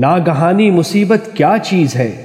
ناگہانی مصیبت کیا چیز ہے؟